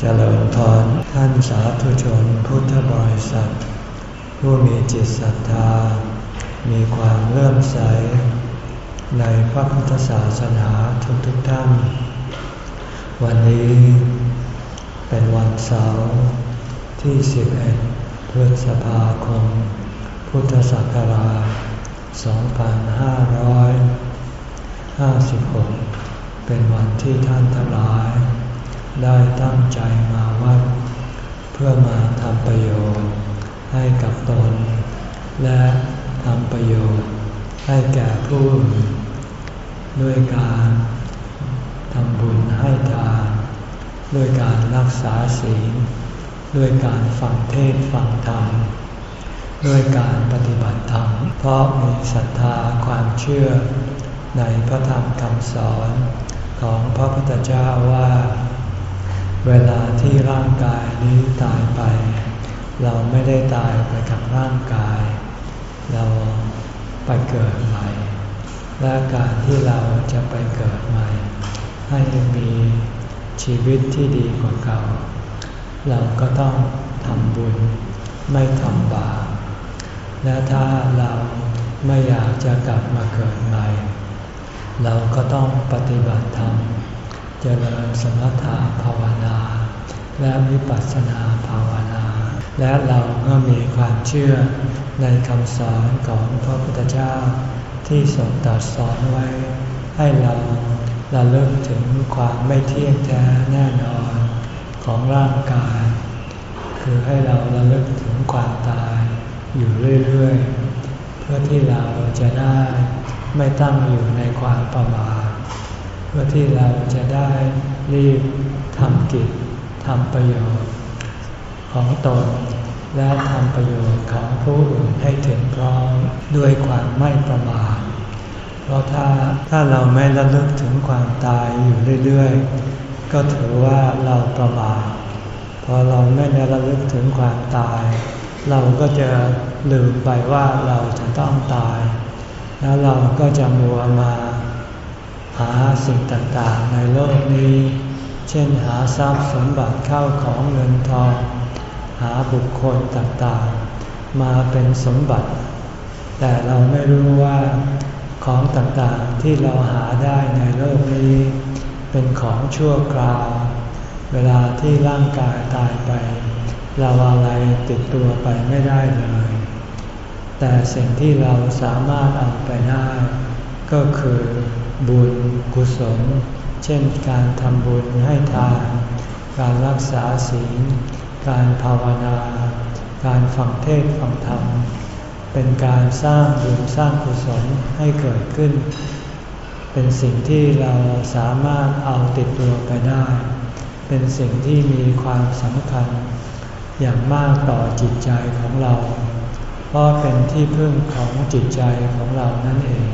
เจริญพรท่านสาธุชนพุทธบริษัท ผู้มีจิตศรัทธา มีความเลื่อมใส ในพระพุทธศาสนาทุกทุกท่าน วันนี้เป็นวันเสาร์ที่ 11 พฤษภาคม พุทธศักราช 2556 เป็นวันที่ท่านทั้งหลาย ได้ตั้งใจมาวัด เพื่อมาทำประโยชน์ ให้กับตน และทำประโยชน์ ให้แก่ผู้อื่นด้วยการทำบุญให้ทานด้วยการรักษาศีลด้วยการฟังเทศฟังธรรมด้วยการปฏิบัติธรรม เพราะมีศรัทธาความเชื่อในพระธรรมคำสอนของพระพุทธเจ้าว่า เวลาที่ร่างกายนี้ตายไป เราไม่ได้ตายไปกับร่างกาย เราไปเกิดใหม่ และการที่เราจะไปเกิดใหม่ ให้มีชีวิตที่ดีกว่าเก่า เราก็ต้องทำบุญไม่ทำบาปและถ้าเราไม่อยากจะกลับมาเกิดใหม่ เราก็ต้องปฏิบัติธรรม เจริญสมถะภาวนา และวิปัสสนาภาวนา และเราก็มีความเชื่อในคำสอนของพระพุทธเจ้า ที่ทรงตรัสสอนไว้ ให้เราระลึกถึงความไม่เที่ยงแท้แน่นอนของร่างกาย คือให้เราระลึกถึงความตายอยู่เรื่อยๆ เพื่อที่เราจะได้ไม่ตั้งอยู่ในความประมาท พื่อที่เราจะได้รีบทำกิจทำประโยชน์ของตน และทำประโยชน์ของผู้อื่นให้ถึงพร้อมด้วยความไม่ประมาทเพราะถ้าถ้าเราไม่ระลึกถึงความตายอยู่เรื่อยๆ ก็ถือว่าเราประมาทพอเราไม่ได้ระลึกถึงความตาย เราก็จะลืมไปว่าเราจะต้องตาย แล้วเราก็จะมัวมา หาสิ่งต่างๆในโลกนี้ เช่นหาทรัพย์สมบัติเข้าของเงินทอง หาบุคคลต่างๆ มาเป็นสมบัติ แต่เราไม่รู้ว่าของต่างๆที่เราหาได้ในโลกนี้ เป็นของชั่วคราว เวลาที่ร่างกายตายไป เราอะไรติดตัวไปไม่ได้เลย แต่สิ่งที่เราสามารถเอาไปได้ ก็คือ บุญกุศล เช่นการทำบุญให้ทาน การรักษาศีล การภาวนา การฟังเทศฟังธรรม เป็นการสร้างบุญสร้างกุศลให้เกิดขึ้น เป็นสิ่งที่เราสามารถเอาติดตัวไปได้ เป็นสิ่งที่มีความสำคัญอย่างมากต่อจิตใจของเรา เพราะเป็นที่พึ่งของจิตใจของเรานั่นเอง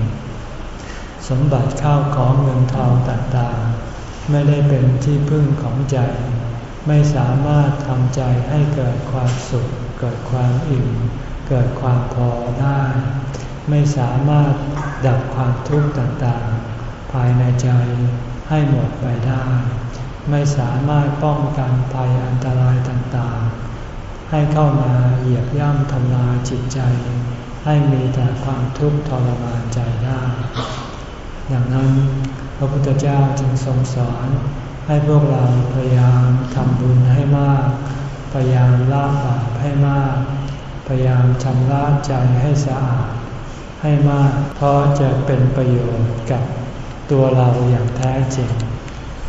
สมบัติข้าวของเงินทองต่างๆ ไม่ได้เป็นที่พึ่งของใจ ไม่สามารถทำใจให้เกิดความสุข เกิดความอิ่ม เกิดความพอได้ ไม่สามารถดับความทุกข์ต่างๆ ภายในใจให้หมดไปได้ ไม่สามารถป้องกันภัยอันตรายต่างๆ ให้เข้ามาเหยียบย่ำทำลายจิตใจ ให้มีแต่ความทุกข์ทรมานใจได้ ดังนั้นพระพุทธเจ้าจึงทรงสอนให้พวกเราพยายามทำบุญให้มาก พยายามละบาปให้มาก พยายามชำระใจให้สะอาดให้มาก เพราะจะเป็นประโยชน์กับตัวเราอย่างแท้จริง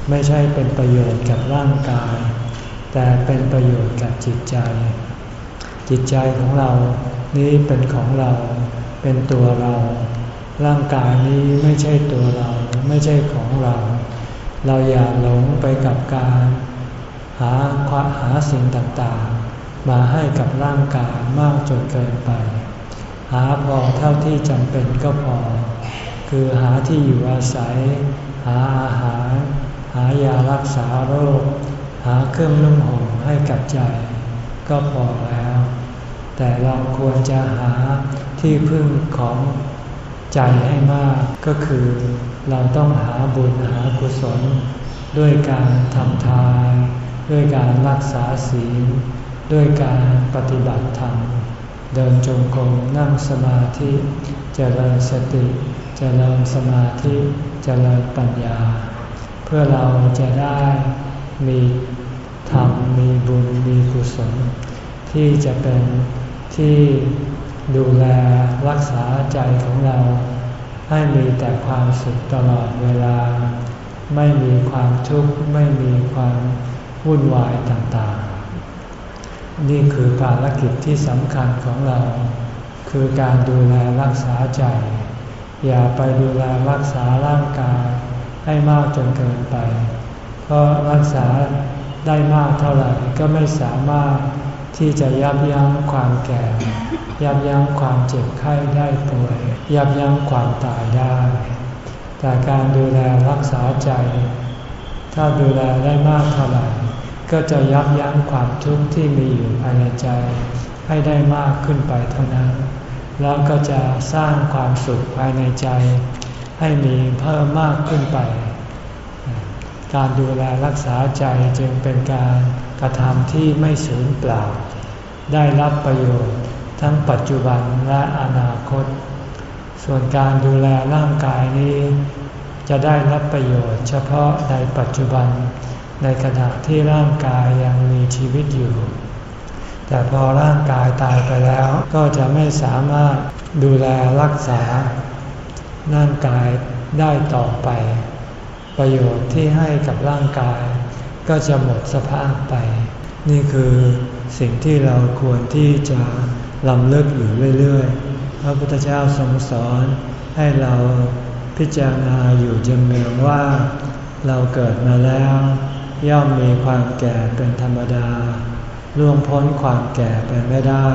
ไม่ใช่เป็นประโยชน์กับร่างกาย แต่เป็นประโยชน์กับจิตใจ จิตใจของเรานี้เป็นของเรา เป็นตัวเรา ร่างกายนี้ไม่ใช่ตัวเราไม่ใช่ของเรา เราอย่าหลงไปกับการหาควาหาสิ่งต่างๆ มาให้กับร่างกายมากจนเกินไป หาพอเท่าที่จำเป็นก็พอ คือหาที่อยู่อาศัย หาอาหาร หายารักษาโรค หาเครื่องนุ่งห่มให้กับใจ ก็พอแล้ว แต่เราควรจะหาที่พึ่งของ ใจให้มากก็คือเราต้องหาบุญหากุศล ด้วยการทำทาน ด้วยการรักษาศีล ด้วยการปฏิบัติธรรม เดินจงกรมนั่งสมาธิจเจริญสติจเจริญสมาธิจเจริญปัญญา เพื่อเราจะได้มีธรรมมีบุญมีกุศล ที่จะเป็นที่ ดูแลรักษาใจของเรา ให้มีแต่ความสุขตลอดเวลา ไม่มีความทุกข์ไม่มีความวุ่นวายต่างๆ นี่คือภารกิจที่สำคัญของเรา คือการดูแลรักษาใจ อย่าไปดูแลรักษาร่างกาย ให้มากจนเกินไป เพราะรักษาได้มากเท่าไหร่ก็ไม่สามารถ ที่จะยับยั้งความแก่ ยับยั้งความเจ็บไข้ได้ป่วย ยับยั้งความตายได้ แต่การดูแลรักษาใจ ถ้าดูแลได้มากเท่าไหร่ก็จะยับยั้งความทุกข์ที่มีอยู่ภายในใจ ให้ได้มากขึ้นไปเท่านั้น แล้วก็จะสร้างความสุขภายในใจ ให้มีเพิ่มมากขึ้นไป การดูแลรักษาใจจึงเป็นการกระทำที่ไม่สูญเปล่า ได้รับประโยชน์ทั้งปัจจุบันและอนาคต ส่วนการดูแลร่างกายนี้ จะได้รับประโยชน์เฉพาะในปัจจุบัน ในขณะที่ร่างกายยังมีชีวิตอยู่ แต่พอร่างกายตายไปแล้วก็จะไม่สามารถดูแลรักษาร่างกายได้ต่อไป ประโยชน์ที่ให้กับร่างกาย ก็จะหมดสภาพไป นี่คือสิ่งที่เราควรที่จะลำเลิกอยู่เรื่อยๆ พระพุทธเจ้าทรงสอนให้เราพิจารณาอยู่จำเนืองว่า เราเกิดมาแล้ว ย่อมมีความแก่เป็นธรรมดาล่วงพ้นความแก่ไปไม่ได้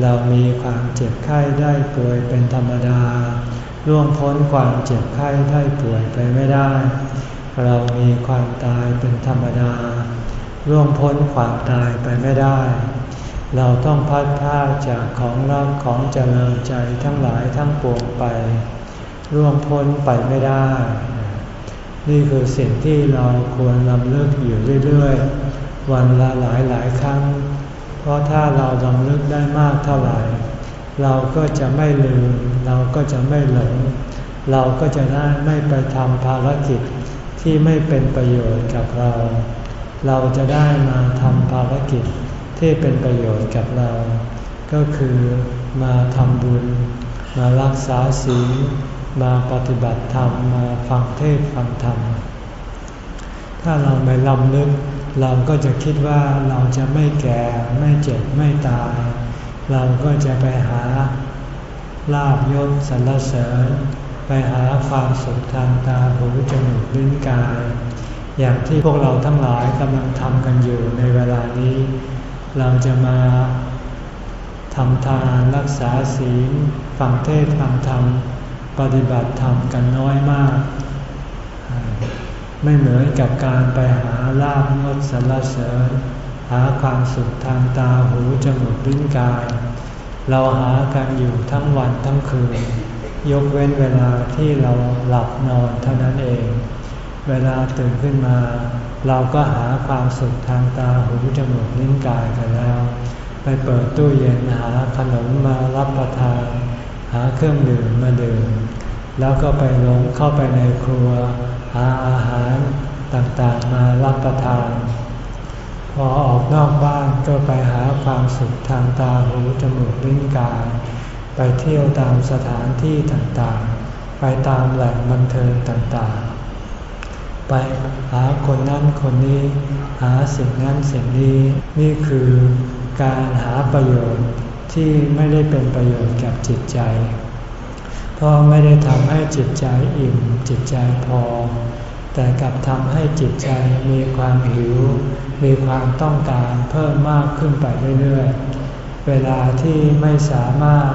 เรามีความเจ็บไข้ได้ป่วยเป็นธรรมดา ล่วงพ้นความเจ็บไข้ได้ป่วยไปไม่ได้ เรามีความตายเป็นธรรมดาร่วงพ้นความตายไปไม่ได้ เราต้องพัดพาจากของรักของเจริญใจทั้งหลายทั้งปวงไปร่วงพ้นไปไม่ได้ นี่คือสิ่งที่เราควรลำเลิกอยู่เรื่อยๆ วันละหลายหลายครั้ง เพราะถ้าเราลำเลิกได้มากเท่าไหร่ เราก็จะไม่ลืม เราก็จะไม่หลง เราก็จะได้ไม่ไปทำภารกิจที่ไม่เป็นประโยชน์กับเรา เราจะได้มาทำภารกิจที่เป็นประโยชน์กับเรา ก็คือมาทำบุญ มารักษาศีล มาปฏิบัติธรรม มาฟังเทศฟังธรรม ถ้าเราไม่ลำลึก เราก็จะคิดว่าเราจะไม่แก่ ไม่เจ็บ ไม่ตาย เราก็จะไปหาลาบยศสรรเสริญ ไปหาความสุขทางตาหูจมูกลิ้นกาย อย่างที่พวกเราทั้งหลายกำลังทำกันอยู่ในเวลานี้ เราจะมาทำทานรักษาศีลฟังเทศฟังธรรม ปฏิบัติธรรมกันน้อยมาก ไม่เหมือนกับการไปหาลาบยศสรรเสริญ หาความสุขทางตาหูจมูกลิ้นกาย เราหากันอยู่ทั้งวันทั้งคืน ยกเว้นเวลาที่เราหลับนอนเท่านั้นเอง เวลาตื่นขึ้นมา เราก็หาความสุขทางตาหูจมูกลิ้นกายกันแล้ว ไปเปิดตู้เย็นหาขนมมารับประทาน หาเครื่องดื่มมาดื่ม แล้วก็ไปลงเข้าไปในครัว หาอาหารต่างๆมารับประทาน พอออกนอกบ้านก็ไปหาความสุขทางตาหูจมูกลิ้นกาย ไปเที่ยวตามสถานที่ต่างๆ ไปตามแหล่งบันเทิงต่างๆ ไปหาคนนั้นคนนี้หาสิ่งนั้นสิ่งนี้นี่คือการหาประโยชน์ที่ไม่ได้เป็นประโยชน์กับจิตใจ เพราะไม่ได้ทำให้จิตใจอิ่มจิตใจพอ แต่กลับทำให้จิตใจมีความหิว มีความต้องการเพิ่มมากขึ้นไปเรื่อยๆ เวลาที่ไม่สามารถ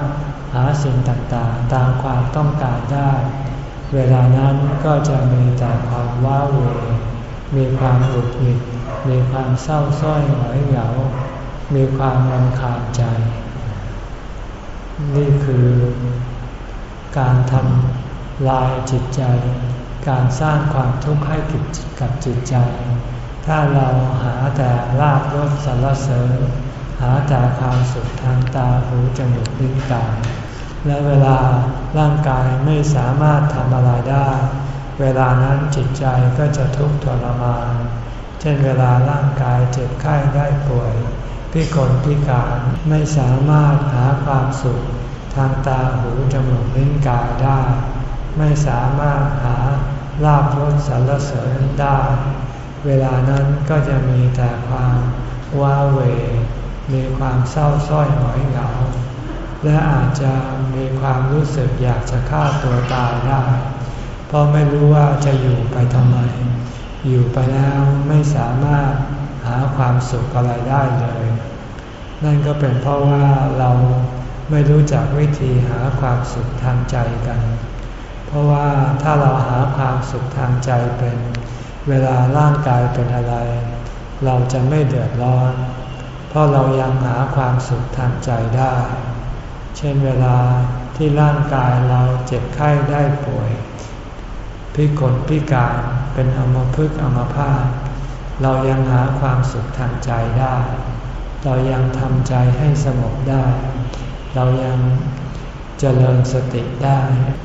หาสิ่งต่างๆ ตามความต้องการได้ เวลานั้นก็จะมีแต่ความว้าเหวมีความหงุดหงิด มีความเศร้าส้อยหงอยเหงา มีความรำคาญใจ นี่คือการทำลายจิตใจ การสร้างความทุกข์ให้กับจิตใจ ถ้าเราหาแต่ลาบยศสรรเสริญ หาแต่ความสุขทางตาหูจมูกลิ้นกายและเวลาร่างกายไม่สามารถทำอะไรได้ เวลานั้นจิตใจก็จะทุกข์ทรมาน เช่นเวลาร่างกายเจ็บไข้ได้ป่วยพิกลพิการไม่สามารถหาความสุข ทางตาหูจมูกลิ้นกายได้ ไม่สามารถหา ลาบยศสรรเสริญได้ เวลานั้นก็จะมีแต่ความว้าเหวมีความเศร้าส้อยหงอยเหงา และอาจจะมีความรู้สึกอยากจะฆ่าตัวตายได้ เพราะไม่รู้ว่าจะอยู่ไปทำไม อยู่ไปแล้วไม่สามารถหาความสุขอะไรได้เลย นั่นก็เป็นเพราะว่าเราไม่รู้จักวิธีหาความสุขทางใจกัน ราะว่าถ้าเราหาความสุขทางใจเป็น เวลาร่างกายเป็นอะไร เราจะไม่เดือดร้อน เพราะเรายังหาความสุขทางใจได้ เช่นเวลาที่ร่างกายเราเจ็บไข้ได้ป่วย พิกลพิการเป็นอมพึกอมภาพเรายังหาความสุขทางใจได้ เรายังทำใจให้สงบได้ เรายัง จริญสติได้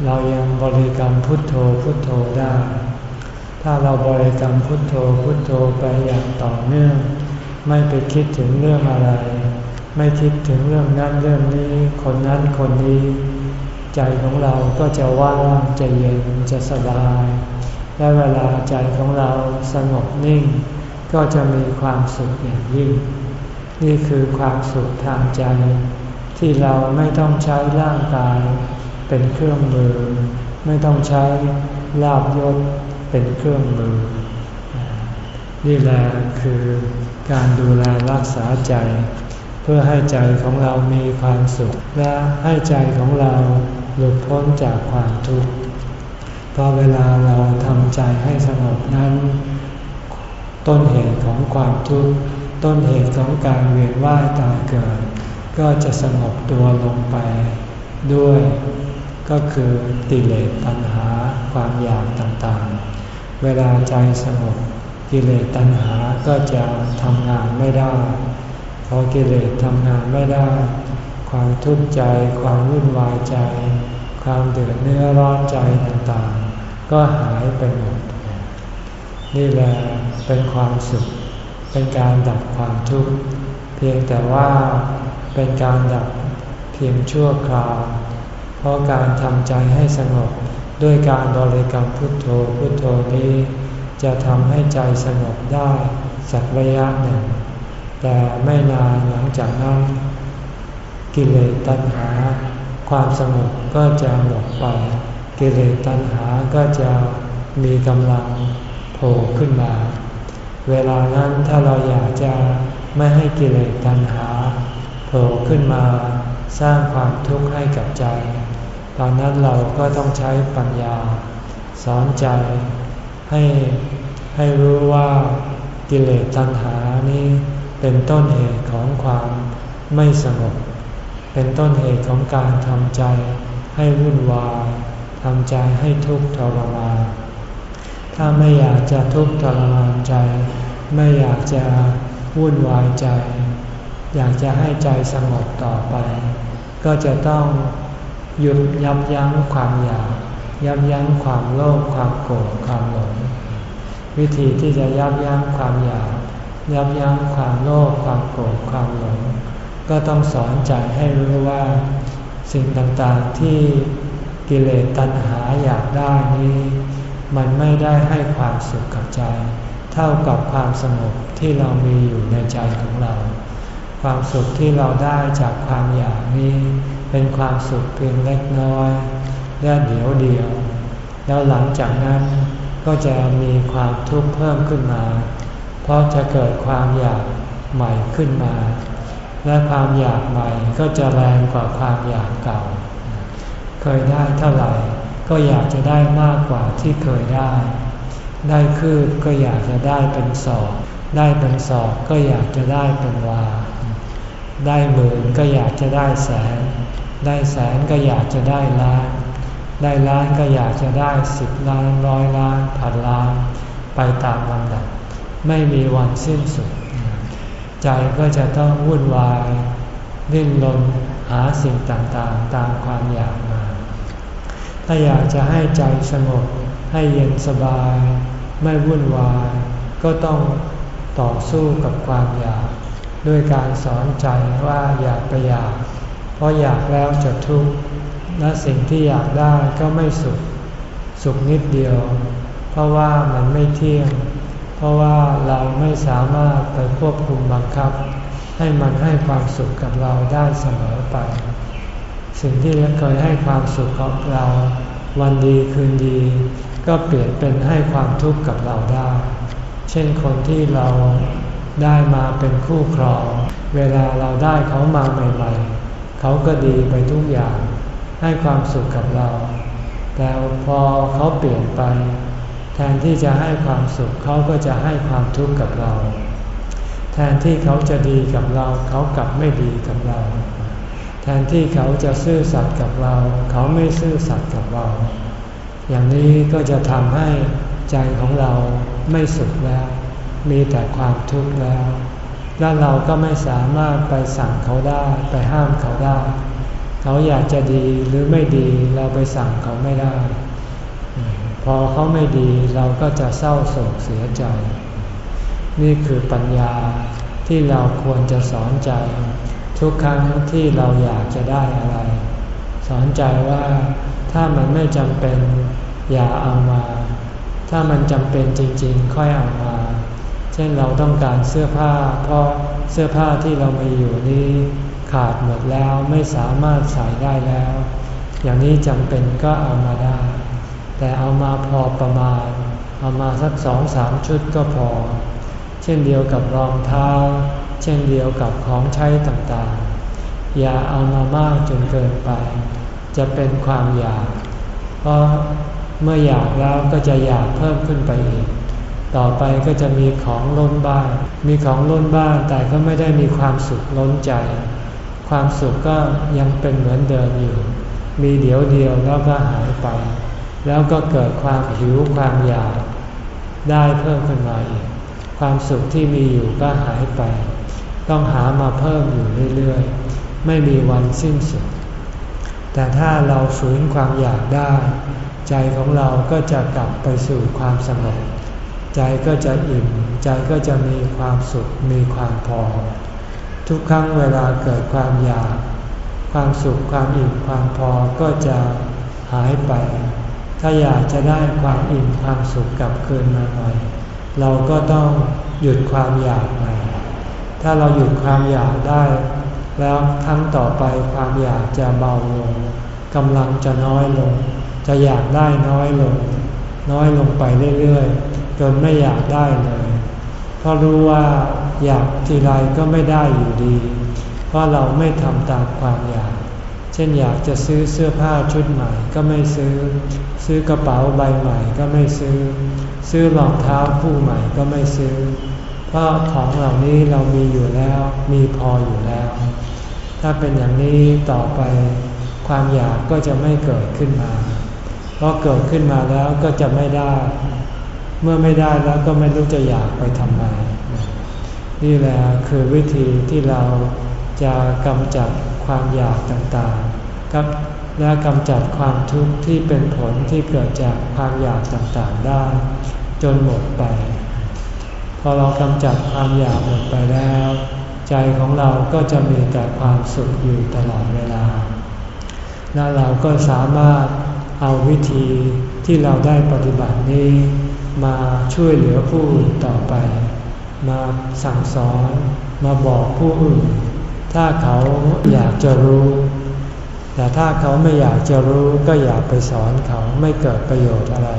เรายังบริกรรมพุทโธพุทโธได้ ถ้าเราบริกรรมพุทโธพุทโธไปอย่างต่อเนื่อง ไม่ไปคิดถึงเรื่องอะไร ไม่คิดถึงเรื่องนั้นเรื่องนี้ คนนั้นคนนี้ ใจของเราก็จะว่างจะเย็นจะสบาย และเวลาใจของเราสงบนิ่ง ก็จะมีความสุขอย่างยิ่ง นี่คือความสุขทางใจ ที่เราไม่ต้องใช้ร่างกายเป็นเครื่องมือ ไม่ต้องใช้ลาบยศเป็นเครื่องมือ นี่แหละคือการดูแลรักษาใจ เพื่อให้ใจของเรามีความสุข และให้ใจของเราหลุดพ้นจากความทุกข์พอเวลาเราทำใจให้สงบนั้น ต้นเหตุของความทุกข์ต้นเหตุของการเวียนว่ายตายเกิด ก็จะสงบตัวลงไปด้วย ก็คือติเลสตัณหาความอยากต่างๆ เวลาใจสงบกิเลสตัณหาก็จะทำงานไม่ได้พอกิเลสทำงานไม่ได้ ความทุกข์ใจ ความวุ่นวายใจ ความเดือดเนื้อร้อนใจต่างๆ ก็หายไปหมด นี่แหละเป็นความสุข เป็นการดับความทุกข์ เพียงแต่ว่า เป็นการดับเพียงชั่วคราว เพราะการทำใจให้สงบด้วยการบริกรรมพุทโธพุทโธนี้ จะทำให้ใจสงบได้สักระยะหนึ่ง แต่ไม่นานหลังจากนั้น กิเลสตัณหา ความสงบก็จะหมดไป กิเลสตัณหาก็จะมีกำลังโผล่ขึ้นมา เวลานั้นถ้าเราอยากจะไม่ให้กิเลสตัณหา ผล่ขึ้นมาสร้างความทุกข์ให้กับใจ ตอนนั้นเราก็ต้องใช้ปัญญา สอนใจให้ให้รู้ว่ากิเลสตัณหานี้เป็นต้นเหตุของความไม่สงบ เป็นต้นเหตุของการทำใจให้วุ่นวายทำใจให้ทุกข์ทรมานถ้าไม่อยากจะทุกข์ทรมานใจ ไม่อยากจะวุ่นวายใจ อยากจะให้ใจสงบต่อไป ก็จะต้องหยุดยับยั้งความอยาก ยับยั้งความโลภความโกรธความหลง วิธีที่จะยับยั้งความอยาก ยับยั้งความโลภความโกรธความหลง ก็ต้องสอนใจให้รู้ว่าสิ่งต่างๆที่กิเลสตัณหาอยากได้นี้ มันไม่ได้ให้ความสุขกับใจ เท่ากับความสงบที่เรามีอยู่ในใจของเรา ความสุขที่เราได้จากความอยากนี้ เป็นความสุขเพียงเล็กน้อยและเดียวเดียว แล้วหลังจากนั้นก็จะมีความทุกข์เพิ่มขึ้นมา เพราะจะเกิดความอยากใหม่ขึ้นมา และความอยากใหม่ก็จะแรงกว่าความอยากเก่า เคยได้เท่าไหร่ ก็อยากจะได้มากกว่าที่เคยได้ ได้คืบก็อยากจะได้เป็นสอบได้เป็นสอบก็อยากจะได้เป็นวา ได้หมื่นก็อยากจะได้แสน ได้แสนก็อยากจะได้ล้าน ได้ล้านก็อยากจะได้สิบล้านร้อยล้านพันล้าน ไปตามลำดับ ไม่มีวันสิ้นสุด ใจก็จะต้องวุ่นวายดิ้นรนหาสิ่งต่างๆ ตามความอยากมา ถ้าอยากจะให้ใจสงบให้เย็นสบาย ไม่วุ่นวาย ก็ต้องต่อสู้กับความอยาก ด้วยการสอนใจว่าอยากไปอยาก เพราะอยากแล้วจะทุกข์และสิ่งที่อยากได้ก็ไม่สุข สุขนิดเดียว เพราะว่ามันไม่เที่ยง เพราะว่าเราไม่สามารถไปควบคุมบังคับ ให้มันให้ความสุขกับเราได้เสมอไป สิ่งที่เคยให้ความสุขกับเรา วันดีคืนดี ก็เปลี่ยนเป็นให้ความทุกข์กับเราได้ เช่นคนที่เรา ได้มาเป็นคู่ครอง เวลาเราได้เขามาใหม่ๆเขาก็ดีไปทุกอย่าง ให้ความสุขกับเรา แต่พอเขาเปลี่ยนไป แทนที่จะให้ความสุขเขาก็จะให้ความทุกข์กับเรา แทนที่เขาจะดีกับเราเขากลับไม่ดีกับเรา แทนที่เขาจะซื่อสัตย์กับเรา เขาไม่ซื่อสัตย์กับเรา อย่างนี้ก็จะทำให้ใจของเราไม่สุขแล้ว มีแต่ความทุกข์แล้ว และเราก็ไม่สามารถไปสั่งเขาได้ไปห้ามเขาได้ เขาอยากจะดีหรือไม่ดีเราไปสั่งเขาไม่ได้ พอเขาไม่ดีเราก็จะเศร้าโศกเสียใจ นี่คือปัญญาที่เราควรจะสอนใจ ทุกครั้งที่เราอยากจะได้อะไร สอนใจว่าถ้ามันไม่จำเป็นอย่าเอามา ถ้ามันจำเป็นจริงๆ ค่อยเอามา เช่นเราต้องการเสื้อผ้า เพราะเสื้อผ้าที่เรามีอยู่นี้ขาดหมดแล้วไม่สามารถใส่ได้แล้ว อย่างนี้จำเป็นก็เอามาได้ แต่เอามาพอประมาณ เอามาสักสองสามชุดก็พอ เช่นเดียวกับรองเท้า เช่นเดียวกับของใช้ต่างๆ อย่าเอามามากจนเกินไป จะเป็นความอยาก เพราะเมื่ออยากแล้วก็จะอยากเพิ่มขึ้นไปอีก ต่อไปก็จะมีของล้นบ้าน มีของล้นบ้านแต่ก็ไม่ได้มีความสุขล้นใจ ความสุขก็ยังเป็นเหมือนเดิมอยู่ มีเดี๋ยวเดียวแล้วก็หายไป แล้วก็เกิดความหิวความอยาก ได้เพิ่มขึ้นมาอีกความสุขที่มีอยู่ก็หายไป ต้องหามาเพิ่มอยู่เรื่อยๆ ไม่มีวันสิ้นสุด แต่ถ้าเราฝืนความอยากได้ ใจของเราก็จะกลับไปสู่ความสงบ ใจก็จะอิ่ม ใจก็จะมีความสุขมีความพอ ทุกครั้งเวลาเกิดความอยาก ความสุขความอิ่มความพอก็จะหายไป ถ้าอยากจะได้ความอิ่มความสุขกลับคืนมาหน่อย เราก็ต้องหยุดความอยากใหม่ถ้าเราหยุดความอยากได้ แล้วครั้งต่อไปความอยากจะเบาลงกำลังจะน้อยลง จะอยากได้น้อยลง น้อยลงไปเรื่อยๆ จนไม่อยากได้เลยเพราะรู้ว่าอยากทีไรก็ไม่ได้อยู่ดี เพราะเราไม่ทำตามความอยาก เช่นอยากจะซื้อเสื้อผ้าชุดใหม่ก็ไม่ซื้อ ซื้อกระเป๋าใบใหม่ก็ไม่ซื้อ ซื้อรองเท้าคู่ใหม่ก็ไม่ซื้อ เพราะของเหล่านี้เรามีอยู่แล้ว มีพออยู่แล้ว ถ้าเป็นอย่างนี้ต่อไปความอยากก็จะไม่เกิดขึ้นมา เพราะเกิดขึ้นมาแล้วก็จะไม่ได้ เมื่อไม่ได้แล้วก็ไม่รู้จะอยากไปทำไม นี่แหละคือวิธีที่เราจะกำจัดความอยากต่างๆกับและกำจัดความทุกข์ที่เป็นผลที่เกิดจากความอยากต่างๆได้ จนหมดไป พอเรากำจัดความอยากหมดไปแล้ว ใจของเราก็จะมีแต่ความสุขอยู่ตลอดเวลา และเราก็สามารถเอาวิธีที่เราได้ปฏิบัตินี้ มาช่วยเหลือผู้อื่นต่อไป มาสั่งสอนมาบอกผู้อื่น ถ้าเขาอยากจะรู้ แต่ถ้าเขาไม่อยากจะรู้ก็อย่าไปสอนเขาไม่เกิดประโยชน์อะไร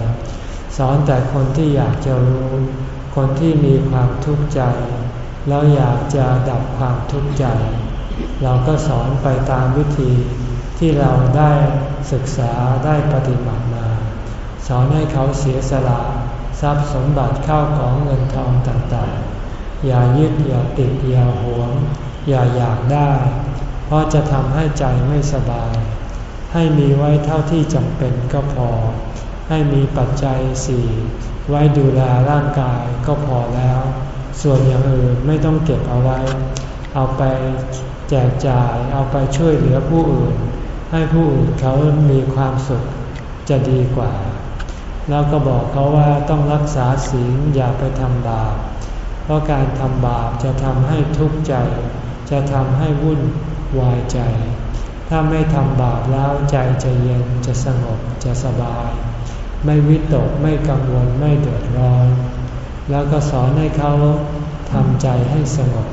สอนแต่คนที่อยากจะรู้ คนที่มีความทุกข์ใจ แล้วอยากจะดับความทุกข์ใจ เราก็สอนไปตามวิธีที่เราได้ศึกษาได้ปฏิบัติมา สอนให้เขาเสียสละ ทรัพย์สมบัติเข้าของเงินทองต่างๆ อย่ายึดอย่าติดอย่าหวง อย่าอยากได้ เพราะจะทำให้ใจไม่สบาย ให้มีไว้เท่าที่จำเป็นก็พอ ให้มีปัจจัยสี่ไว้ดูแลร่างกายก็พอแล้ว ส่วนอย่างอื่นไม่ต้องเก็บเอาไว้ เอาไปแจกจ่าย เอาไปช่วยเหลือผู้อื่น ให้ผู้อื่นเขามีความสุขจะดีกว่า แล้วก็บอกเขาว่าต้องรักษาศีลอย่าไปทำบาป เพราะการทำบาปจะทำให้ทุกข์ใจ จะทำให้วุ่นวายใจ ถ้าไม่ทำบาปแล้วใจจะเย็นจะสงบจะสบาย ไม่วิตกไม่กังวลไม่เดือดร้อน แล้วก็สอนให้เขาทำใจให้สงบ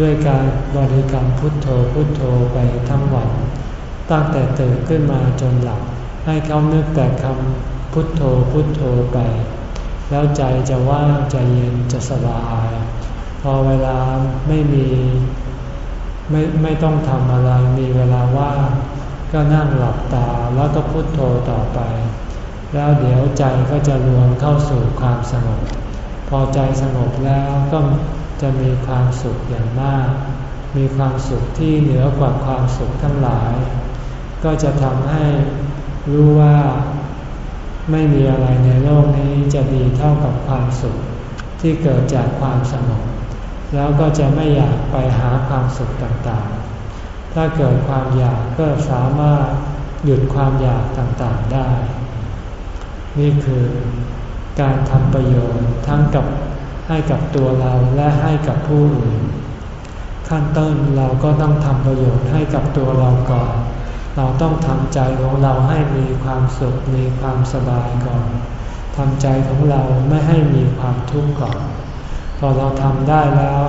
ด้วยการบริกรรมพุทโธพุทโธไปทั้งวัน ตั้งแต่ตื่นขึ้นมาจนหลับให้เขานึกแต่คำ พุทโธพุทโธไป แล้วใจจะว่างใจเย็นจะสบาย พอเวลาไม่มีไม่ไม่ต้องทำอะไรมีเวลาว่างก็นั่งหลับตาแล้วก็พุทโธต่อไป แล้วเดี๋ยวใจก็จะรวมเข้าสู่ความสงบ พอใจสงบแล้วก็จะมีความสุขอย่างมาก มีความสุขที่เหนือกว่าความสุขทั้งหลาย ก็จะทำให้รู้ว่า ไม่มีอะไรในโลกนี้จะดีเท่ากับความสุขที่เกิดจากความสงบแล้วก็จะไม่อยากไปหาความสุขต่างๆ ถ้าเกิดความอยากก็สามารถหยุดความอยากต่างๆได้ นี่คือการทำประโยชน์ทั้งกับให้กับตัวเราและให้กับผู้อื่น ขั้นต้นเราก็ต้องทำประโยชน์ให้กับตัวเราก่อน เราต้องทำใจของเราให้มีความสุขมีความสบายก่อนทำใจของเราไม่ให้มีความทุกข์ก่อน พอเราทำได้แล้ว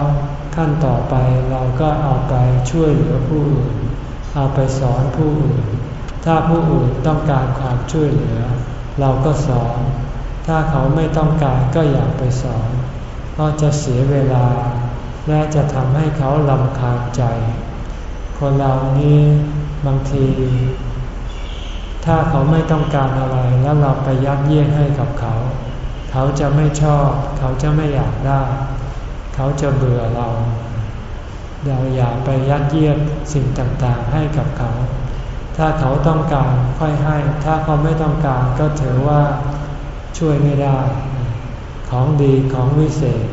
ขั้นต่อไปเราก็เอาไปช่วยเหลือผู้อื่น เอาไปสอนผู้อื่น ถ้าผู้อื่นต้องการความช่วยเหลือ เราก็สอน ถ้าเขาไม่ต้องการก็อย่าไปสอน เพราะจะเสียเวลา และจะทำให้เขาลำคาญใจ คนเรานี้ บางที ถ้าเขาไม่ต้องการอะไรแล้วเราไปยัดเยียดให้กับเขา เขาจะไม่ชอบ เขาจะไม่อยากได้ เขาจะเบื่อเรา เราอย่าไปยัดเยียดสิ่งต่างๆให้กับเขา ถ้าเขาต้องการค่อยให้ ถ้าเขาไม่ต้องการก็ถือว่าช่วยไม่ได้ ของดีของวิเศษ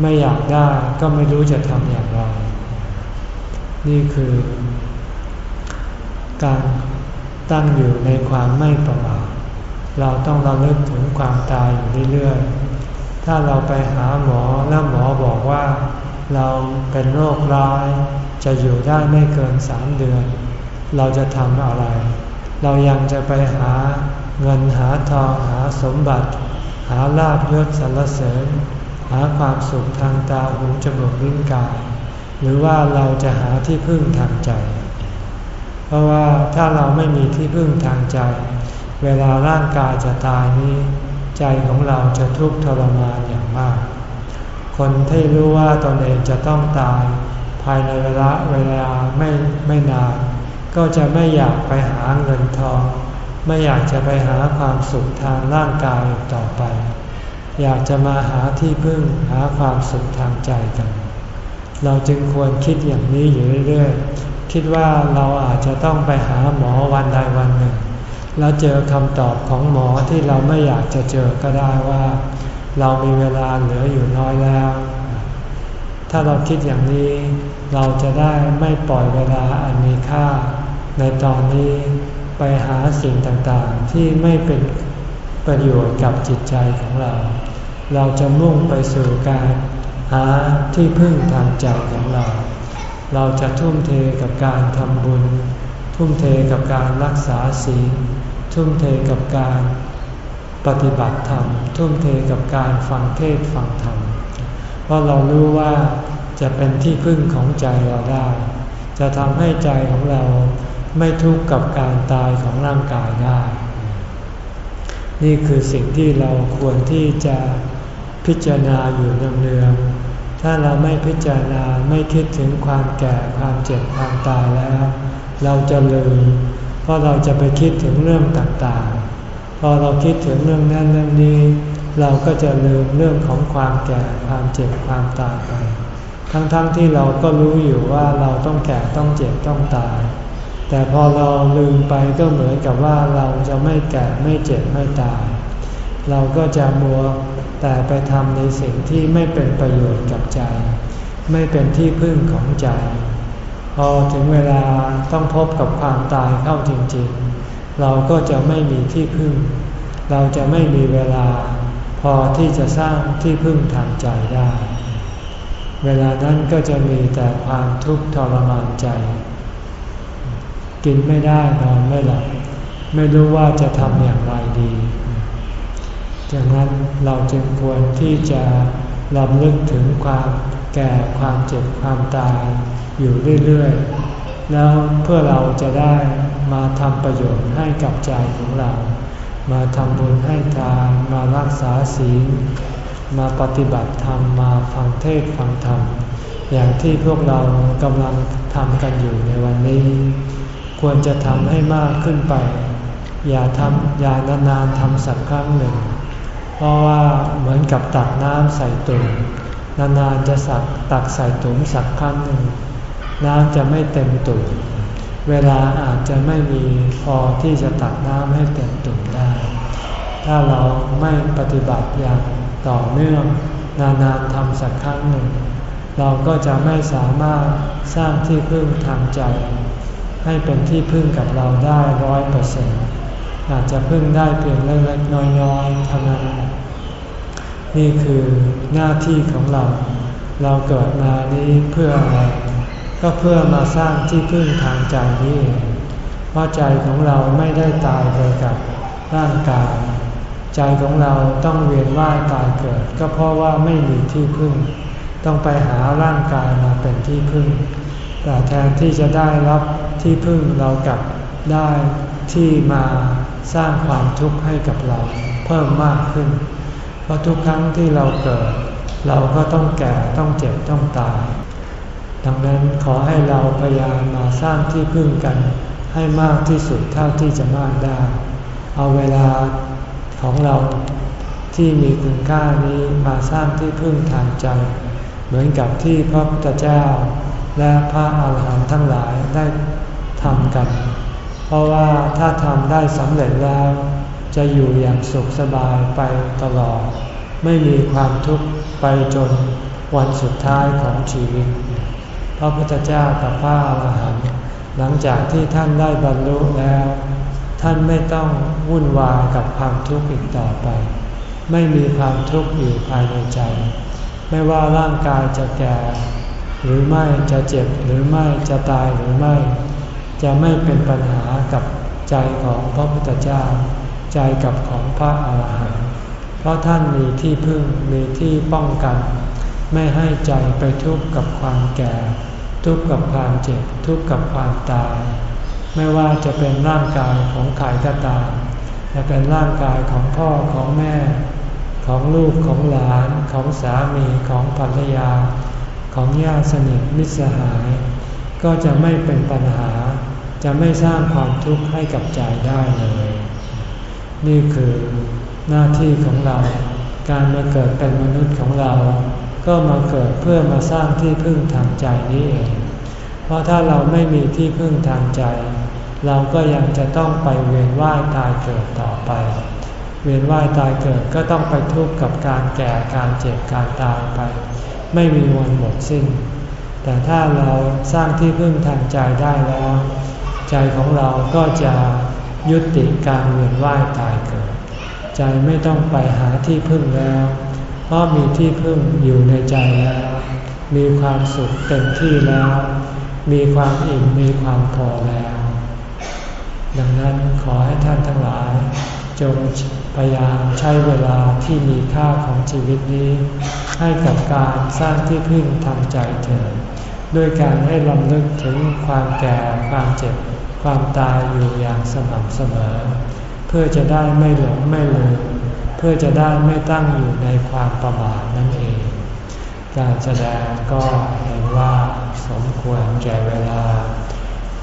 ไม่อยากได้ก็ไม่รู้จะทำอย่างไร นี่คือ การตั้งอยู่ในความไม่ประมาทเราต้องระลึกถึงความตายอยู่เรื่อยๆ ถ้าเราไปหาหมอแล้วหมอบอกว่า เราเป็นโรคร้าย จะอยู่ได้ไม่เกินสามเดือน เราจะทำอะไร เรายังจะไปหาเงินหาทองหาสมบัติ หาลาบยศสรรเสริญ หาความสุขทางตาหูจมูกลิ้นกาย หรือว่าเราจะหาที่พึ่งทางใจ เพราะว่าถ้าเราไม่มีที่พึ่งทางใจ เวลาร่างกายจะตายนี้ ใจของเราจะทุกข์ทรมานอย่างมาก คนที่รู้ว่าตนเองจะต้องตาย ภายในเวลาเวลาไม่ไม่นาน ก็จะไม่อยากไปหาเงินทอง ไม่อยากจะไปหาความสุขทางร่างกายต่อไป อยากจะมาหาที่พึ่งหาความสุขทางใจกัน เราจึงควรคิดอย่างนี้อยู่เรื่อยๆ คิดว่าเราอาจจะต้องไปหาหมอวันใดวันหนึ่ง แล้วเจอคำตอบของหมอที่เราไม่อยากจะเจอก็ได้ว่า เรามีเวลาเหลืออยู่น้อยแล้ว ถ้าเราคิดอย่างนี้ เราจะได้ไม่ปล่อยเวลาอันมีค่า ในตอนนี้ไปหาสิ่งต่างๆ ที่ไม่เป็นประโยชน์กับจิตใจของเรา เราจะมุ่งไปสู่การ หาที่พึ่งทางใจของเรา เราจะทุ่มเทกับการทำบุญ ทุ่มเทกับการรักษาศีล ทุ่มเทกับการปฏิบัติธรรม ทุ่มเทกับการฟังเทศฟังธรรม เพราะเรารู้ว่าจะเป็นที่พึ่งของใจเราได้ จะทำให้ใจของเราไม่ทุกข์กับการตายของร่างกายได้ นี่คือสิ่งที่เราควรที่จะ พิจารณาอยู่เนืองๆถ้าเราไม่พิจารณาไม่คิดถึงความแก่ความเจ็บความตายแล้ว เราจะลืมเพราะเราจะไปคิดถึงเรื่องต่างๆ พอเราคิดถึงเรื่องนั้นเรื่องนี้ เราก็จะลืมเรื่องของความแก่ความเจ็บความตายไป ทั้งๆทที่เราก็รู้อยู่ว่าเราต้องแก่ต้องเจ็บต้องตาย แต่พอเราลืมไปก็เหมือนกับว่าเราจะไม่แก่ไม่เจ็บไม่ตาย เราก็จะมัว แต่ไปทำในสิ่งที่ไม่เป็นประโยชน์กับใจ ไม่เป็นที่พึ่งของใจ พอถึงเวลาต้องพบกับความตายเข้าจริงๆ เราก็จะไม่มีที่พึ่ง เราจะไม่มีเวลา พอที่จะสร้างที่พึ่งทางใจได้ เวลานั้นก็จะมีแต่ความทุกข์ทรมานใจ กินไม่ได้นอนไม่หลับไม่รู้ว่าจะทำอย่างไรดี ดังนั้นเราจึงควรที่จะลำลึกถึงความแก่ความเจ็บความตายอยู่เรื่อยๆ แล้วเพื่อเราจะได้มาทำประโยชน์ให้กับใจของเรา มาทำบุญให้ทานมารักษาศีล มาปฏิบัติธรรมมาฟังเทศฟังธรรม อย่างที่พวกเรากำลังทำกันอยู่ในวันนี้ ควรจะทำให้มากขึ้นไป อย่าทำอย่านานๆทำสักครั้งหนึ่ง เพราะว่าเหมือนกับตักน้ำใส่ตุ่มนานๆจะสักตักใส่ตุ่มสักครั้งหนึ่งน้ำจะไม่เต็มตุ่มเวลาอาจจะไม่มีพอที่จะตักน้ำให้เต็มตุ่มได้ ถ้าเราไม่ปฏิบัติอย่างต่อเนื่องนานๆทำสักครั้งหนึ่ง เราก็จะไม่สามารถสร้างที่พึ่งทางใจ ให้เป็นที่พึ่งกับเราได้ร้อยเปอร์เซ็นต์ อาจจะพึ่งได้เพียงเล็กๆน้อยๆเท่านั้น นี่คือหน้าที่ของเรา เราเกิดมานี้เพื่ออะไร ก็เพื่อมาสร้างที่พึ่งทางใจนี้เพราะใจของเราไม่ได้ตายไปกับร่างกายใจของเราต้องเวียนว่ายตายเกิด ก็เพราะว่าไม่มีที่พึ่ง ต้องไปหาร่างกายมาเป็นที่พึ่ง แต่แทนที่จะได้รับที่พึ่งเรากลับได้ที่มา สร้างความทุกข์ให้กับเราเพิ่มมากขึ้น เพราะทุกครั้งที่เราเกิด เราก็ต้องแก่ต้องเจ็บต้องตาย ดังนั้นขอให้เราพยายามมาสร้างที่พึ่งกันให้มากที่สุดเท่าที่จะมากได้ เอาเวลาของเราที่มีคุณค่านี้มาสร้างที่พึ่งทางใจ เหมือนกับที่พระพุทธเจ้าและพระอาหารหันต์ทั้งหลายได้ทำกัน เพราะว่าถ้าทำได้สำเร็จแล้ว จะอยู่อย่างสุขสบายไปตลอด ไม่มีความทุกข์ไปจนวันสุดท้ายของชีวิต พระพุทธเจ้ากับพระอรหันต์หลังจากที่ท่านได้บรรลุแล้ว ท่านไม่ต้องวุ่นวายกับความทุกข์อีกต่อไป ไม่มีความทุกข์อยู่ภายในใจ ไม่ว่าร่างกายจะแก่ หรือไม่จะเจ็บหรือไม่จะตายหรือไม่ จะไม่เป็นปัญหากับใจของพระพุทธเจ้า ใจกับของพระอาหารหันต์เพราะท่านมีที่พึ่งมีที่ป้องกัน ไม่ให้ใจไปทุกข์กับความแก่ ทุกข์กับความเจ็บ ทุกข์กับความตาย ไม่ว่าจะเป็นร่างกายของใครก็ตามจะเป็นร่างกายของพ่อของแม่ ของลูกของหลานของสามีของภรรยา ของญาติสนิทมิตรสหาย ก็จะไม่เป็นปัญหา จะไม่สร้างความทุกข์ให้กับใจได้เลย นี่คือหน้าที่ของเรา การมาเกิดเป็นมนุษย์ของเรา ก็มาเกิดเพื่อมาสร้างที่พึ่งทางใจนี้เอง เพราะถ้าเราไม่มีที่พึ่งทางใจ เราก็ยังจะต้องไปเวียนว่ายตายเกิดต่อไป เวียนว่ายตายเกิดก็ต้องไปทุกข์กับการแก่การเจ็บการตายไป ไม่มีวันหมดสิ้น แต่ถ้าเราสร้างที่พึ่งทางใจได้แล้ว ใจของเราก็จะยุติการเวียนว่ายตายเกิด ใจไม่ต้องไปหาที่พึ่งแล้ว เพราะมีที่พึ่งอยู่ในใจแล้ว มีความสุขเต็มที่แล้ว มีความอิ่มมีความพอแล้ว ดังนั้นขอให้ท่านทั้งหลาย จงพยายามใช้เวลาที่มีค่าของชีวิตนี้ ให้กับการสร้างที่พึ่งทางใจเถิด ด้วยการให้ลำลึกถึงความแก่ความเจ็บ ความตายอยู่อย่างสม่ำเสมอ เพื่อจะได้ไม่หลงไม่ลืมเพื่อจะได้ไม่ตั้งอยู่ในความประมาทนั่นเอง การแสดงก็เห็นว่าสมควรแก่เวลา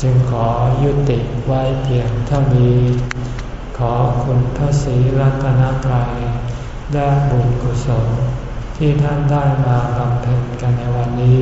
จึงขอยุติไว้เพียงเท่านี้ ขอคุณพระศรีรัตนตรัยและบุญกุศลที่ท่านได้มาบำเพ็ญกันในวันนี้